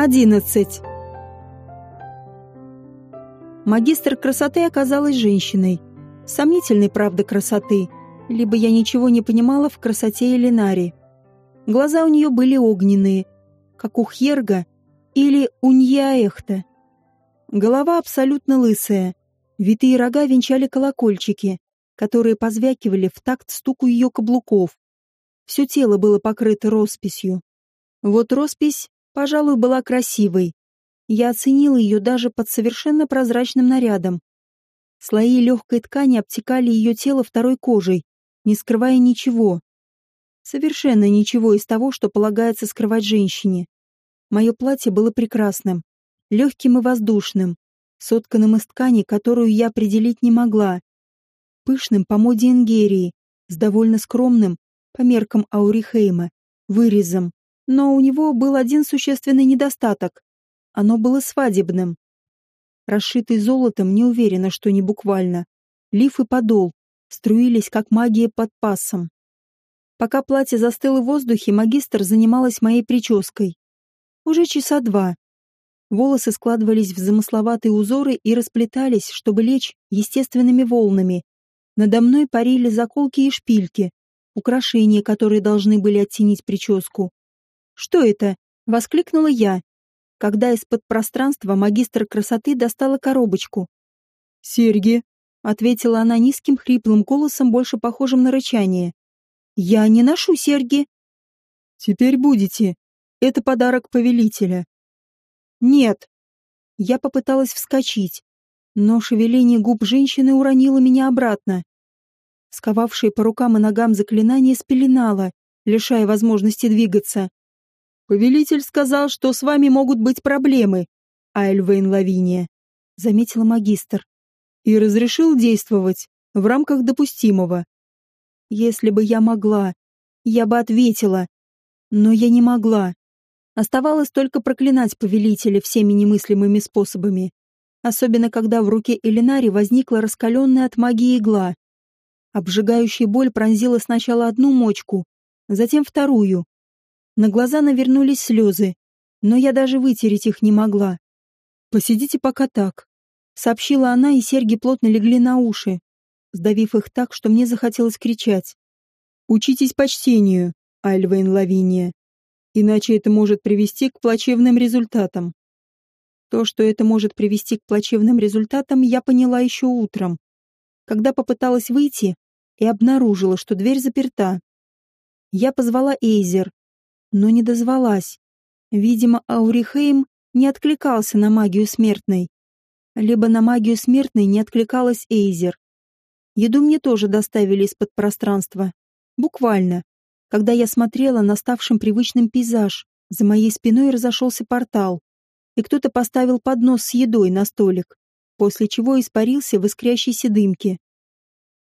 11. Магистр красоты оказалась женщиной. Сомнительной, правда, красоты. Либо я ничего не понимала в красоте Элинари. Глаза у нее были огненные, как у Херга или у Ньяэхта. Голова абсолютно лысая. Витые рога венчали колокольчики, которые позвякивали в такт стуку ее каблуков. Все тело было покрыто росписью. Вот роспись пожалуй, была красивой. Я оценила ее даже под совершенно прозрачным нарядом. Слои легкой ткани обтекали ее тело второй кожей, не скрывая ничего. Совершенно ничего из того, что полагается скрывать женщине. Мое платье было прекрасным, легким и воздушным, сотканным из ткани, которую я определить не могла. Пышным по моде Ингерии, с довольно скромным, по меркам Аурихейма, вырезом, но у него был один существенный недостаток. Оно было свадебным. Расшитый золотом, не уверена, что не буквально. Лиф и подол струились, как магия под пассом. Пока платье застыло в воздухе, магистр занималась моей прической. Уже часа два. Волосы складывались в замысловатые узоры и расплетались, чтобы лечь естественными волнами. Надо мной парили заколки и шпильки, украшения, которые должны были оттенить прическу. «Что это?» — воскликнула я, когда из-под пространства магистр красоты достала коробочку. «Серьги», — ответила она низким хриплым голосом, больше похожим на рычание. «Я не ношу серьги». «Теперь будете. Это подарок повелителя». «Нет». Я попыталась вскочить, но шевеление губ женщины уронило меня обратно. Сковавшее по рукам и ногам заклинание спеленало, лишая возможности двигаться. Повелитель сказал, что с вами могут быть проблемы, Айльвейн Лавиния, заметила магистр, и разрешил действовать в рамках допустимого. Если бы я могла, я бы ответила, но я не могла. Оставалось только проклинать повелителя всеми немыслимыми способами, особенно когда в руке Элинари возникла раскаленная от магии игла. Обжигающая боль пронзила сначала одну мочку, затем вторую, на глаза навернулись слезы, но я даже вытереть их не могла. «Посидите пока так», — сообщила она, и серьги плотно легли на уши, сдавив их так, что мне захотелось кричать. «Учитесь почтению, Альвейн Лавиния, иначе это может привести к плачевным результатам». То, что это может привести к плачевным результатам, я поняла еще утром, когда попыталась выйти и обнаружила, что дверь заперта. Я позвала Эйзер, но не дозвалась. Видимо, Аурихейм не откликался на магию смертной. Либо на магию смертной не откликалась Эйзер. Еду мне тоже доставили из-под пространства. Буквально. Когда я смотрела на ставшим привычным пейзаж, за моей спиной разошелся портал, и кто-то поставил поднос с едой на столик, после чего испарился в искрящейся дымке.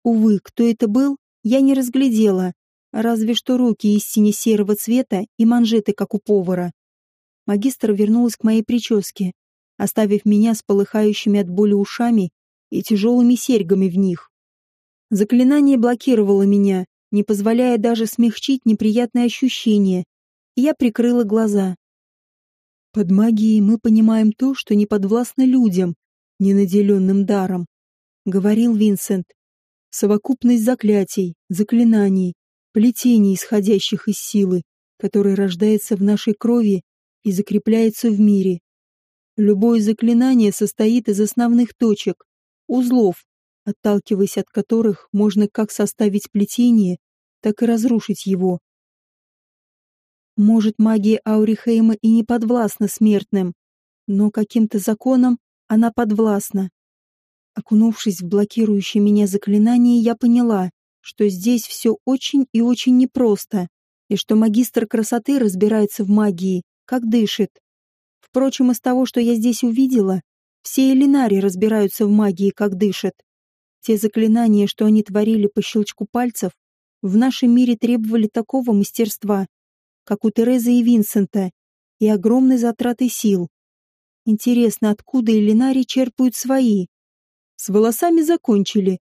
Увы, кто это был, я не разглядела, Разве что руки из сине-серого цвета и манжеты, как у повара. Магистр вернулась к моей прическе, оставив меня с полыхающими от боли ушами и тяжелыми серьгами в них. Заклинание блокировало меня, не позволяя даже смягчить неприятные ощущения, я прикрыла глаза. Под магией мы понимаем то, что не подвластно людям, ненаделенным даром, — говорил Винсент. Совокупность заклятий, заклинаний, плетений, исходящих из силы, которая рождается в нашей крови и закрепляется в мире. Любое заклинание состоит из основных точек, узлов, отталкиваясь от которых можно как составить плетение, так и разрушить его. Может, магия Аурихейма и не подвластна смертным, но каким-то законом она подвластна. Окунувшись в блокирующее меня заклинание, я поняла, что здесь все очень и очень непросто, и что магистр красоты разбирается в магии, как дышит. Впрочем, из того, что я здесь увидела, все элинари разбираются в магии, как дышат. Те заклинания, что они творили по щелчку пальцев, в нашем мире требовали такого мастерства, как у Терезы и Винсента, и огромной затраты сил. Интересно, откуда элинари черпают свои? С волосами закончили.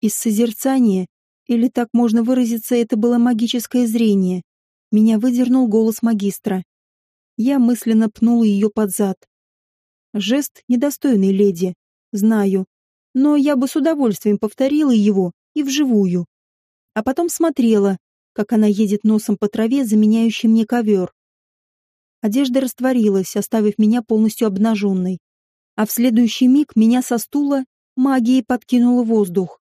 Из созерцания или так можно выразиться, это было магическое зрение. Меня выдернул голос магистра. Я мысленно пнула ее под зад. Жест недостойный леди, знаю, но я бы с удовольствием повторила его и вживую. А потом смотрела, как она едет носом по траве, заменяющей мне ковер. Одежда растворилась, оставив меня полностью обнаженной. А в следующий миг меня со стула магией подкинуло воздух.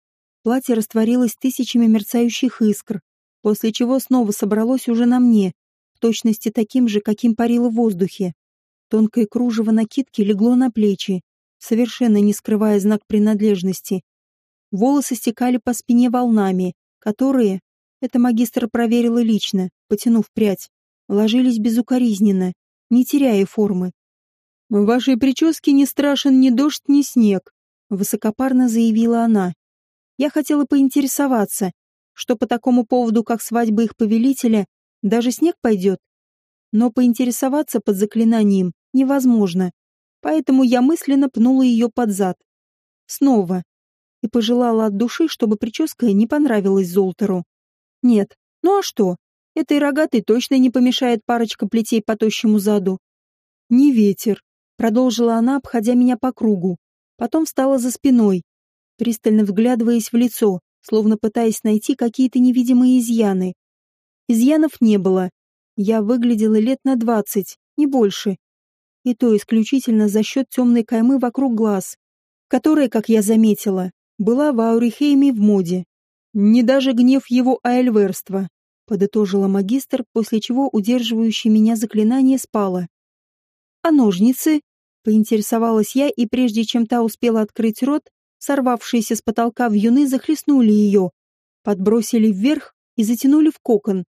Платье растворилось тысячами мерцающих искр, после чего снова собралось уже на мне, в точности таким же, каким парило в воздухе. Тонкое кружево накидки легло на плечи, совершенно не скрывая знак принадлежности. Волосы стекали по спине волнами, которые, это магистр проверила лично, потянув прядь, ложились безукоризненно, не теряя формы. «В вашей прическе не страшен ни дождь, ни снег», — высокопарно заявила она. Я хотела поинтересоваться, что по такому поводу, как свадьба их повелителя, даже снег пойдет. Но поинтересоваться под заклинанием невозможно, поэтому я мысленно пнула ее под зад. Снова. И пожелала от души, чтобы прическа не понравилась Золтеру. Нет, ну а что? Этой рогатой точно не помешает парочка плетей по тощему заду. «Не ветер», — продолжила она, обходя меня по кругу. Потом встала за спиной, пристально вглядываясь в лицо, словно пытаясь найти какие-то невидимые изъяны. Изъянов не было. Я выглядела лет на двадцать, не больше. И то исключительно за счет темной каймы вокруг глаз, которая, как я заметила, была в Аурихейме в моде. Не даже гнев его аэльверства, подытожила магистр, после чего удерживающее меня заклинание спало. А ножницы? Поинтересовалась я, и прежде чем та успела открыть рот, сорвавшиеся с потолка вьюны захлестнули ее, подбросили вверх и затянули в кокон.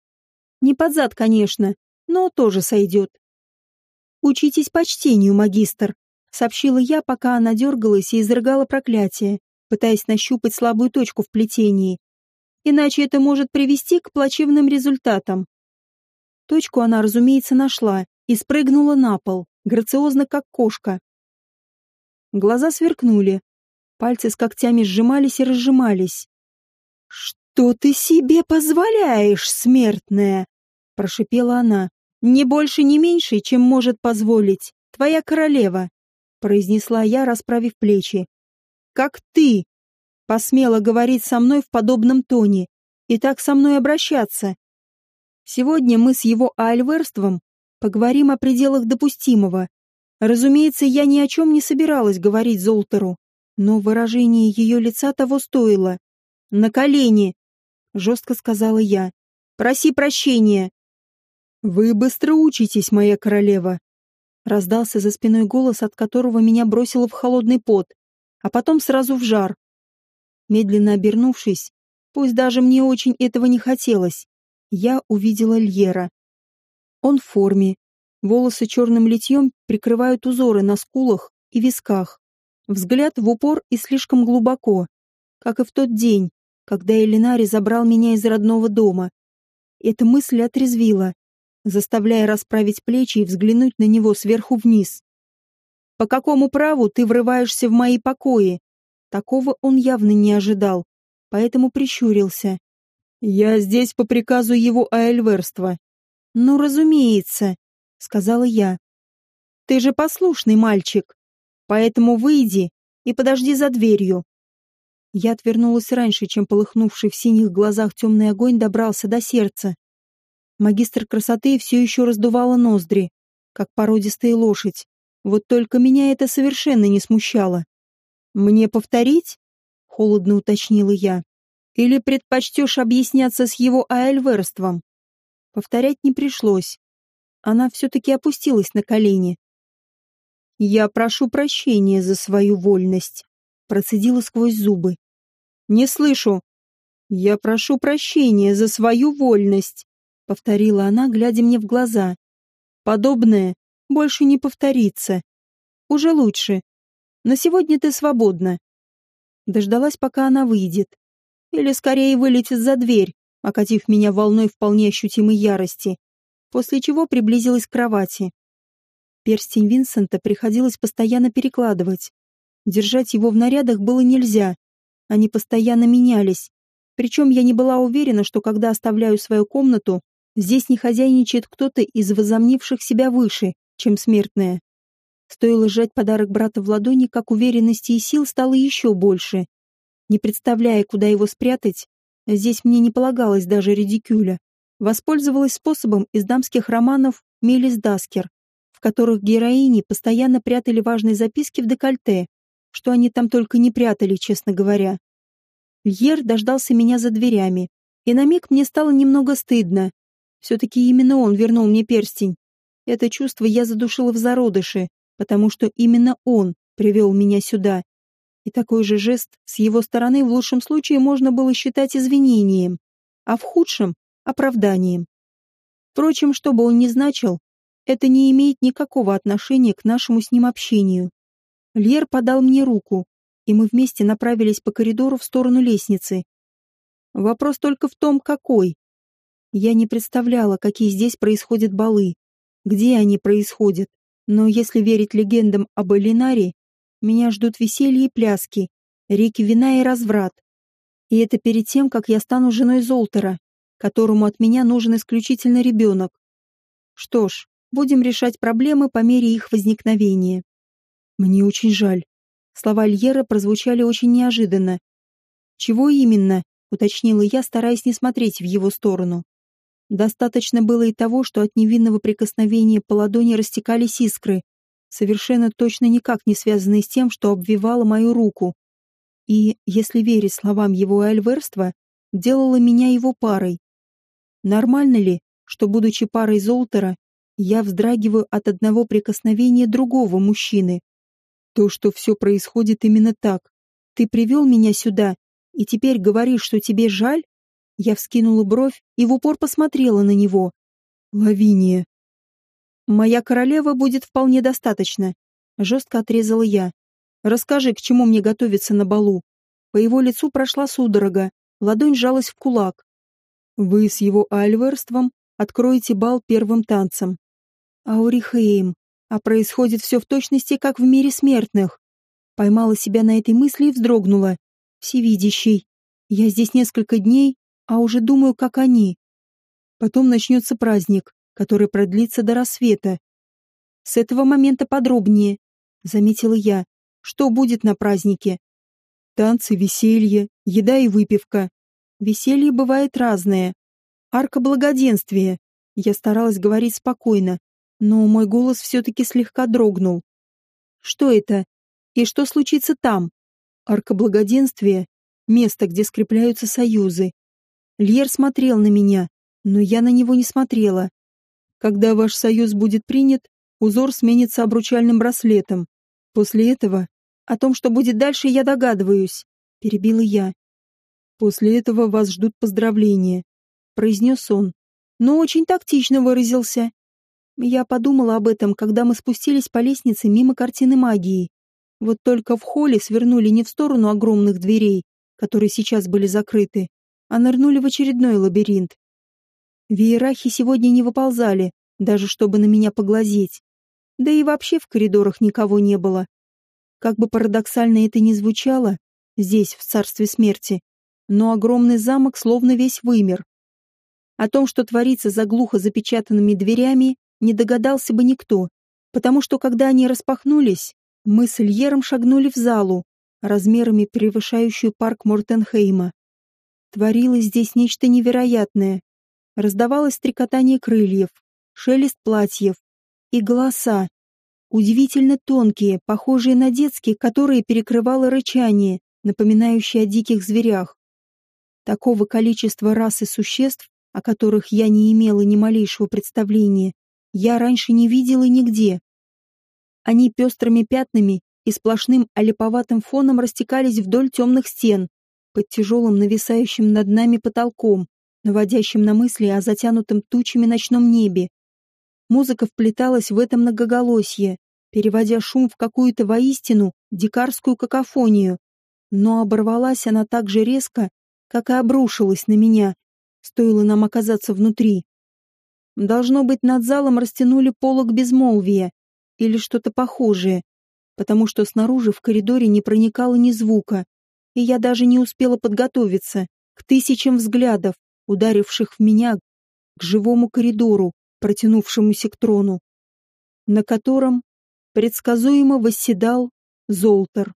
Не под зад, конечно, но тоже сойдет. «Учитесь почтению, магистр», — сообщила я, пока она дергалась и изрыгала проклятие, пытаясь нащупать слабую точку в плетении иначе это может привести к плачевным результатам. Точку она, разумеется, нашла и спрыгнула на пол, грациозно как кошка. Глаза сверкнули, пальцы с когтями сжимались и разжимались. «Что ты себе позволяешь, смертная?» — прошипела она. «Не больше, не меньше, чем может позволить твоя королева», — произнесла я, расправив плечи. «Как ты посмела говорить со мной в подобном тоне и так со мной обращаться. Сегодня мы с его альверством поговорим о пределах допустимого. Разумеется, я ни о чем не собиралась говорить Золтеру, но выражение ее лица того стоило. «На колени!» — жестко сказала я. «Проси прощения!» «Вы быстро учитесь, моя королева!» Раздался за спиной голос, от которого меня бросило в холодный пот, а потом сразу в жар. Медленно обернувшись, пусть даже мне очень этого не хотелось, я увидела Льера. Он в форме, волосы черным литьем прикрывают узоры на скулах и висках. Взгляд в упор и слишком глубоко, как и в тот день, когда Элинари забрал меня из родного дома. Эта мысль отрезвила, заставляя расправить плечи и взглянуть на него сверху вниз. «По какому праву ты врываешься в мои покои?» Такого он явно не ожидал, поэтому прищурился. «Я здесь по приказу его аэльверства». «Ну, разумеется», — сказала я. «Ты же послушный мальчик, поэтому выйди и подожди за дверью». Я отвернулась раньше, чем полыхнувший в синих глазах темный огонь добрался до сердца. Магистр красоты все еще раздувала ноздри, как породистая лошадь. Вот только меня это совершенно не смущало. «Мне повторить?» — холодно уточнила я. «Или предпочтешь объясняться с его аэльверством?» Повторять не пришлось. Она все-таки опустилась на колени. «Я прошу прощения за свою вольность», — процедила сквозь зубы. «Не слышу». «Я прошу прощения за свою вольность», — повторила она, глядя мне в глаза. «Подобное больше не повторится. Уже лучше, на сегодня ты свободна. Дождалась, пока она выйдет. Или скорее вылетит за дверь, окатив меня волной вполне ощутимой ярости, после чего приблизилась к кровати. Перстень Винсента приходилось постоянно перекладывать. Держать его в нарядах было нельзя. Они постоянно менялись. Причем я не была уверена, что когда оставляю свою комнату, Здесь не хозяйничает кто-то из возомнивших себя выше, чем смертная. Стоило сжать подарок брата в ладони, как уверенности и сил стало еще больше. Не представляя, куда его спрятать, здесь мне не полагалось даже редикюля. Воспользовалась способом из дамских романов Мелис Даскер, которых героини постоянно прятали важные записки в декольте, что они там только не прятали, честно говоря. Льер дождался меня за дверями, и на миг мне стало немного стыдно. Все-таки именно он вернул мне перстень. Это чувство я задушила в зародыше, потому что именно он привел меня сюда. И такой же жест с его стороны в лучшем случае можно было считать извинением, а в худшем — оправданием. Впрочем, что бы он ни значил, это не имеет никакого отношения к нашему с ним общению. Льер подал мне руку, и мы вместе направились по коридору в сторону лестницы. Вопрос только в том, какой. Я не представляла, какие здесь происходят балы, где они происходят, но если верить легендам об Элинаре, меня ждут веселье и пляски, реки вина и разврат. И это перед тем, как я стану женой Золтера, которому от меня нужен исключительно ребенок. Что ж, будем решать проблемы по мере их возникновения. Мне очень жаль. Слова Льера прозвучали очень неожиданно. Чего именно? уточнила я, стараясь не смотреть в его сторону. Достаточно было и того, что от невинного прикосновения по ладони растекались искры, совершенно точно никак не связанные с тем, что обвивало мою руку. И, если верить словам его альверства, делало меня его парой. Нормально ли, что, будучи парой Золтера, я вздрагиваю от одного прикосновения другого мужчины? То, что все происходит именно так. Ты привел меня сюда, и теперь говоришь, что тебе жаль? Я вскинула бровь и в упор посмотрела на него. Лавиния. Моя королева будет вполне достаточно. Жестко отрезала я. Расскажи, к чему мне готовиться на балу. По его лицу прошла судорога, ладонь сжалась в кулак. Вы с его альверством откроете бал первым танцем. Аурихейм, а происходит все в точности, как в мире смертных. Поймала себя на этой мысли и вздрогнула. Всевидящий. Я здесь несколько дней, а уже думаю, как они. Потом начнется праздник, который продлится до рассвета. С этого момента подробнее, заметила я. Что будет на празднике? Танцы, веселье, еда и выпивка. Веселье бывает разное. Арка благоденствия. Я старалась говорить спокойно, но мой голос все-таки слегка дрогнул. Что это? И что случится там? Арка благоденствия — место, где скрепляются союзы. Льер смотрел на меня, но я на него не смотрела. Когда ваш союз будет принят, узор сменится обручальным браслетом. После этого, о том, что будет дальше, я догадываюсь, перебила я. После этого вас ждут поздравления, произнес он, но очень тактично выразился. Я подумала об этом, когда мы спустились по лестнице мимо картины магии. Вот только в холле свернули не в сторону огромных дверей, которые сейчас были закрыты, а нырнули в очередной лабиринт. Веерахи сегодня не выползали, даже чтобы на меня поглазеть. Да и вообще в коридорах никого не было. Как бы парадоксально это ни звучало, здесь, в царстве смерти, но огромный замок словно весь вымер. О том, что творится за глухо запечатанными дверями, не догадался бы никто, потому что когда они распахнулись, мы с Ильером шагнули в залу, размерами превышающую парк Мортенхейма. Творилось здесь нечто невероятное. Раздавалось стрекотание крыльев, шелест платьев и голоса, удивительно тонкие, похожие на детские, которые перекрывало рычание, напоминающее о диких зверях. Такого количества рас и существ, о которых я не имела ни малейшего представления, я раньше не видела нигде. Они пестрыми пятнами и сплошным олиповатым фоном растекались вдоль темных стен, под тяжелым нависающим над нами потолком, наводящим на мысли о затянутом тучами ночном небе. Музыка вплеталась в это многоголосье, переводя шум в какую-то воистину дикарскую какофонию, но оборвалась она так же резко, как и обрушилась на меня, стоило нам оказаться внутри. Должно быть, над залом растянули полог безмолвия или что-то похожее, потому что снаружи в коридоре не проникало ни звука, и я даже не успела подготовиться к тысячам взглядов, ударивших в меня, к живому коридору, протянувшемуся к трону, на котором предсказуемо восседал Золтер.